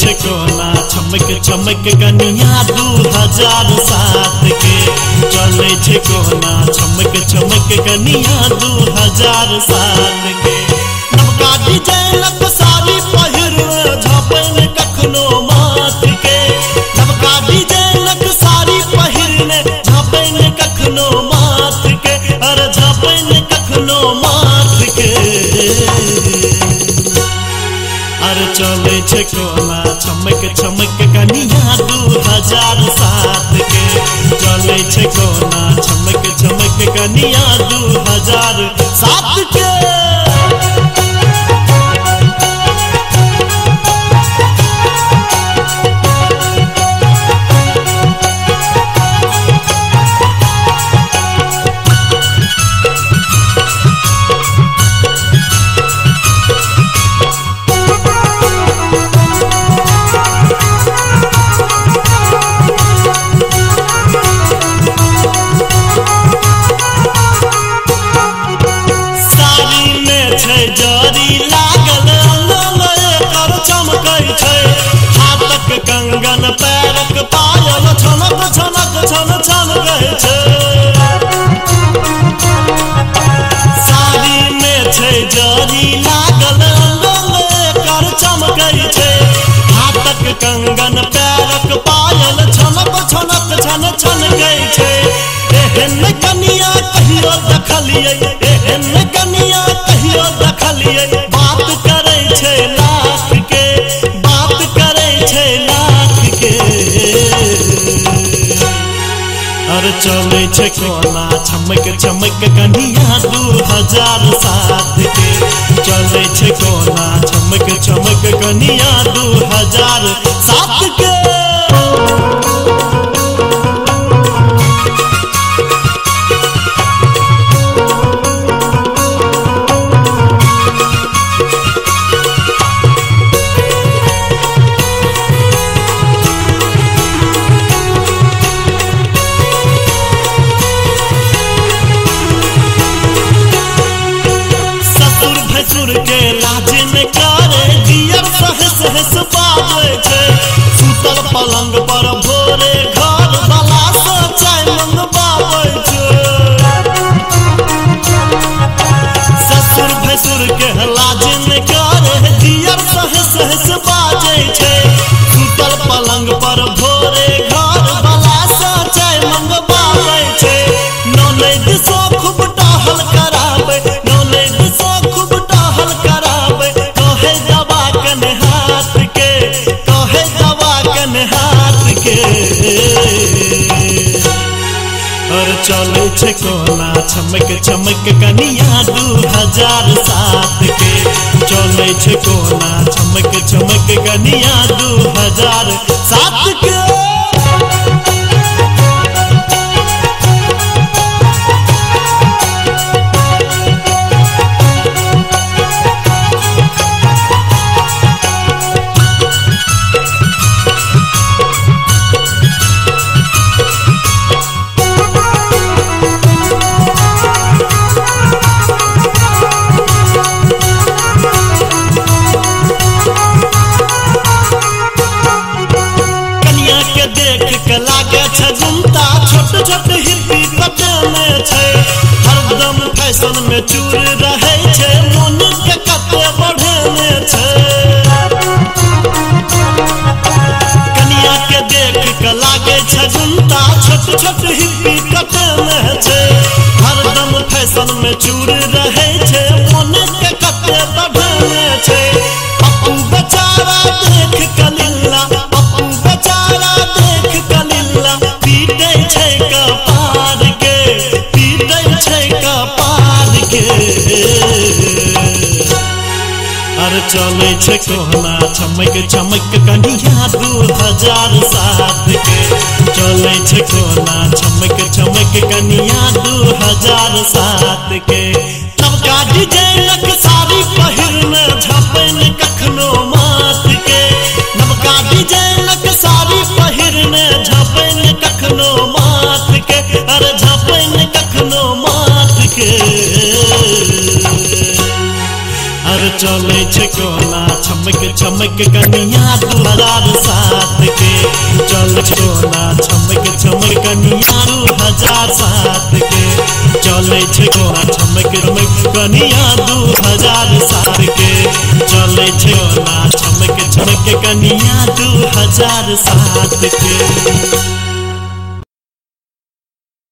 छे कोना चमक चमक कनिया दू हज़ार सात के। चले छे चमक चमक कनिया दू हज़ार सात के। नवका डिजाइनक अरे चले छे कोला। चमक चमक कनिया दू हज़ार सात के। चले छे कोला। चमक चमक कनिया दू हज़ार सात के। कंगन पैरक पायल छनक छनक, छन छन गै छै। साड़ी में छै जरी लागल एकर चमकै छै। हाथक कंगन पैरक पायल छनक छनक, छन छन गै छै। एहन कनिया कहियो देखलियै, एहन कनिया कहियो देखलियै। अरे चले छै चमक चमक कनिया दू हज़ार सात के। चले छै चमक चमक कनिया सहस बाजे सुतल पलंग पर भोरे घर वाला से चाय मंगवावे ससुर भसुर के लाज में करे दियर सह सहस बाजे छै चले छे कोला चमक चमक कनिया दू हज़ार सात के। चले छे कोला चमक चमक कनिया दू हज़ार सात छोट हिप्पी पटने छै। हरदम फ़ैशन में चूर रहे छै। मन के कते बढ़ने छै। कनिया के देख के लागे छै गुमता छोट छोट हिप्पी पटने छै। हरदम फ़ैशन में चूर रहे छै। मन के कते बढ़ने छै। अरे चले छै कोना चमक चमक कनिया दू हज़ार सात के। चले छै कोना चमक चमक कनिया दू हज़ार सात के। नवका डिजाइनक साड़ी पहिरने, झपन कखनो माथ के। नवका डिजाइनक साड़ी झपन कखनो चले छे कोना छमक छमक कनिया दू हज़ार सात के। चले छे कोना छमक छमक कनिया दू हज़ार सात के। चले छे कोना छमक छमक कनिया दू हज़ार सात के। चले छे कोना छमक छमक कनिया दू हज़ार सात के।